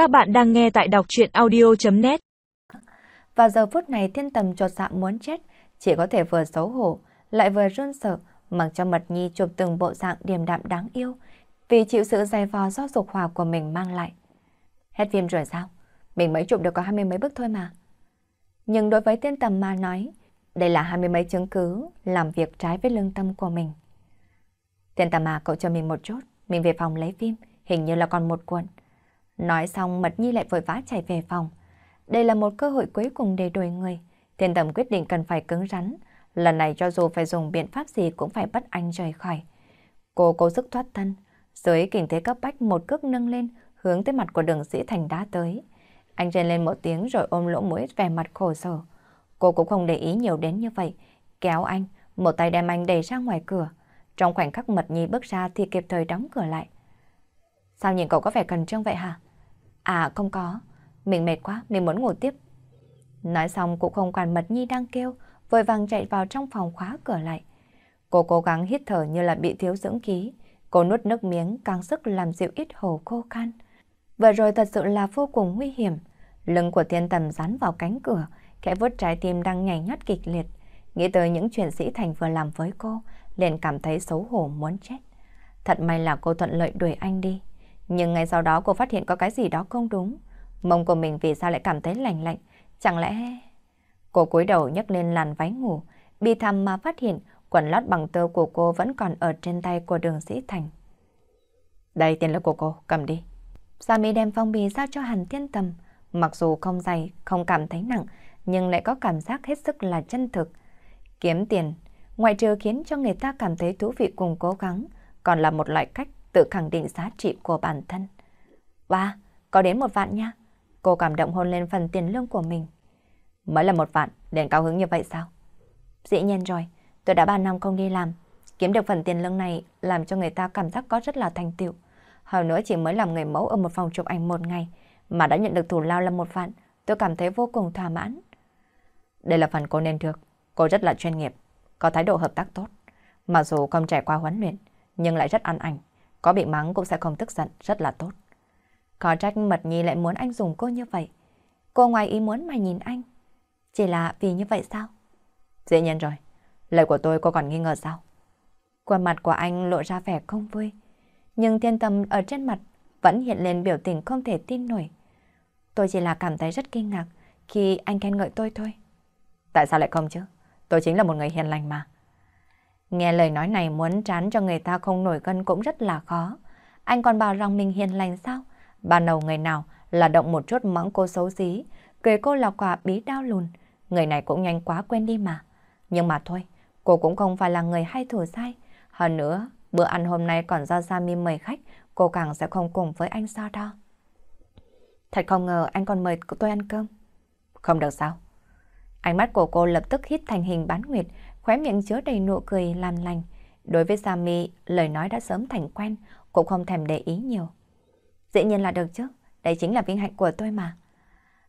Các bạn đang nghe tại đọc chuyện audio.net Vào giờ phút này thiên tầm trột dạ muốn chết, chỉ có thể vừa xấu hổ, lại vừa run sợ, mặc cho Mật Nhi chụp từng bộ dạng điềm đạm đáng yêu, vì chịu sự dày vò do dục hòa của mình mang lại. Hết phim rồi sao? Mình mới chụp được có hai mươi mấy bức thôi mà. Nhưng đối với thiên tầm mà nói, đây là hai mươi mấy chứng cứ làm việc trái với lương tâm của mình. thiên tầm mà cậu cho mình một chút, mình về phòng lấy phim, hình như là còn một cuộn. Nói xong Mật Nhi lại vội vã chạy về phòng. Đây là một cơ hội cuối cùng để đổi người. Thiên tầm quyết định cần phải cứng rắn. Lần này cho dù phải dùng biện pháp gì cũng phải bắt anh rời khỏi. Cô cố sức thoát thân. Dưới kinh thế cấp bách một cước nâng lên, hướng tới mặt của đường sĩ thành đá tới. Anh rên lên một tiếng rồi ôm lỗ mũi vẻ mặt khổ sở. Cô cũng không để ý nhiều đến như vậy. Kéo anh, một tay đem anh đẩy ra ngoài cửa. Trong khoảnh khắc Mật Nhi bước ra thì kịp thời đóng cửa lại. Sao nhìn cậu có vẻ cần trương vậy hả? À không có, mình mệt quá, mình muốn ngủ tiếp. Nói xong cũng không quản Mật Nhi đang kêu, vội vàng chạy vào trong phòng khóa cửa lại. Cô cố gắng hít thở như là bị thiếu dưỡng khí. Cô nuốt nước miếng càng sức làm dịu ít hồ khô khan. Vừa rồi thật sự là vô cùng nguy hiểm. Lưng của thiên tầm dán vào cánh cửa, khẽ vuốt trái tim đang nhảy nhót kịch liệt. Nghĩ tới những chuyện sĩ Thành vừa làm với cô, liền cảm thấy xấu hổ muốn chết. Thật may là cô thuận lợi đuổi anh đi. Nhưng ngay sau đó cô phát hiện có cái gì đó không đúng. Mông của mình vì sao lại cảm thấy lạnh lạnh? Chẳng lẽ... Cô cúi đầu nhấc lên làn váy ngủ, bị thầm mà phát hiện quần lót bằng tơ của cô vẫn còn ở trên tay của đường sĩ Thành. Đây tiền là của cô, cầm đi. Sami đem phong bì giao cho Hàn thiên Tầm. Mặc dù không dày, không cảm thấy nặng, nhưng lại có cảm giác hết sức là chân thực. Kiếm tiền, ngoại trừ khiến cho người ta cảm thấy thú vị cùng cố gắng, còn là một loại cách tự khẳng định giá trị của bản thân. Wow, có đến một vạn nha. Cô cảm động hôn lên phần tiền lương của mình. Mới là một vạn, đến cao hứng như vậy sao? Dĩ nhiên rồi, tôi đã ba năm không đi làm. Kiếm được phần tiền lương này làm cho người ta cảm giác có rất là thành tựu. Hơn nữa chỉ mới làm người mẫu ở một phòng chụp ảnh một ngày mà đã nhận được thủ lao là một vạn, tôi cảm thấy vô cùng thỏa mãn. Đây là phần cô nên được. Cô rất là chuyên nghiệp, có thái độ hợp tác tốt. Mặc dù không trải qua huấn luyện, nhưng lại rất ăn ảnh. Có bị mắng cũng sẽ không tức giận, rất là tốt. Có trách Mật Nhi lại muốn anh dùng cô như vậy. Cô ngoài ý muốn mà nhìn anh. Chỉ là vì như vậy sao? Dễ nhiên rồi. Lời của tôi cô còn nghi ngờ sao? Khuôn mặt của anh lộ ra vẻ không vui. Nhưng thiên tâm ở trên mặt vẫn hiện lên biểu tình không thể tin nổi. Tôi chỉ là cảm thấy rất kinh ngạc khi anh khen ngợi tôi thôi. Tại sao lại không chứ? Tôi chính là một người hiền lành mà. Nghe lời nói này muốn trán cho người ta không nổi cân cũng rất là khó. Anh còn bảo rằng mình hiền lành sao? Ban đầu người nào là động một chút mắng cô xấu xí, cười cô là quả bí đau lùn. Người này cũng nhanh quá quên đi mà. Nhưng mà thôi, cô cũng không phải là người hay thừa sai. Hơn nữa, bữa ăn hôm nay còn do Sami mời khách, cô càng sẽ không cùng với anh sao đo. Thật không ngờ anh còn mời tôi ăn cơm. Không được sao? Ánh mắt của cô lập tức hít thành hình bán nguyệt, khóe miệng chứa đầy nụ cười làm lành. Đối với Sammy, lời nói đã sớm thành quen, cũng không thèm để ý nhiều. Dĩ nhiên là được chứ, đây chính là vinh hạnh của tôi mà.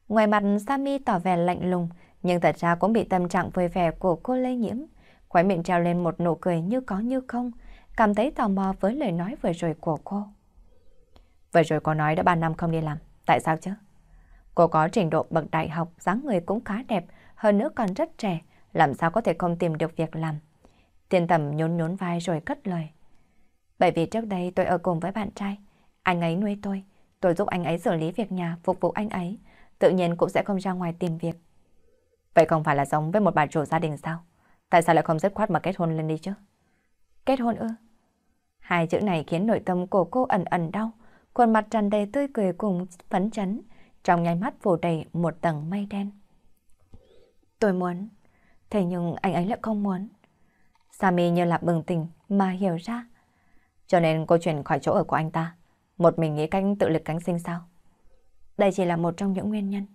Ngoài mặt Sammy tỏ vẻ lạnh lùng, nhưng thật ra cũng bị tâm trạng vui vẻ của cô lây nhiễm. Khóe miệng treo lên một nụ cười như có như không, cảm thấy tò mò với lời nói vừa rồi của cô. Vừa rồi cô nói đã 3 năm không đi làm, tại sao chứ? Cô có trình độ bậc đại học, dáng người cũng khá đẹp, hơn nữa còn rất trẻ, làm sao có thể không tìm được việc làm. Tiên tầm nhún nhún vai rồi cất lời. Bởi vì trước đây tôi ở cùng với bạn trai, anh ấy nuôi tôi, tôi giúp anh ấy xử lý việc nhà, phục vụ anh ấy, tự nhiên cũng sẽ không ra ngoài tìm việc. Vậy không phải là giống với một bà chủ gia đình sao? Tại sao lại không dứt khoát mà kết hôn lên đi chứ? Kết hôn ư? Hai chữ này khiến nội tâm của cô ẩn ẩn đau, khuôn mặt tràn đầy tươi cười cùng phấn chấn, trong nháy mắt phủ đầy một tầng mây đen. Tôi muốn, thế nhưng anh ấy lại không muốn. Sami như là bừng tỉnh mà hiểu ra. Cho nên cô chuyển khỏi chỗ ở của anh ta, một mình nghĩ cách tự lực cánh sinh sao? Đây chỉ là một trong những nguyên nhân.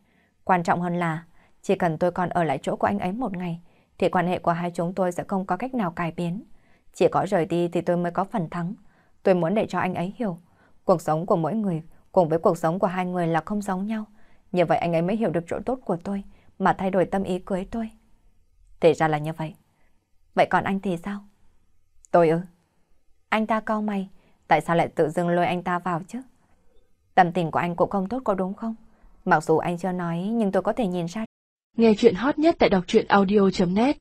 Quan trọng hơn là, chỉ cần tôi còn ở lại chỗ của anh ấy một ngày, thì quan hệ của hai chúng tôi sẽ không có cách nào cải biến. Chỉ có rời đi thì tôi mới có phần thắng. Tôi muốn để cho anh ấy hiểu, cuộc sống của mỗi người cùng với cuộc sống của hai người là không giống nhau. Như vậy anh ấy mới hiểu được chỗ tốt của tôi, mà thay đổi tâm ý cưới tôi. Thì ra là như vậy. Vậy còn anh thì sao? Tôi ư? Anh ta cau mày, tại sao lại tự dưng lôi anh ta vào chứ? Tâm tình của anh cũng không tốt có đúng không? Mặc dù anh chưa nói nhưng tôi có thể nhìn ra. Nghe chuyện hot nhất tại đọc truyện audio.net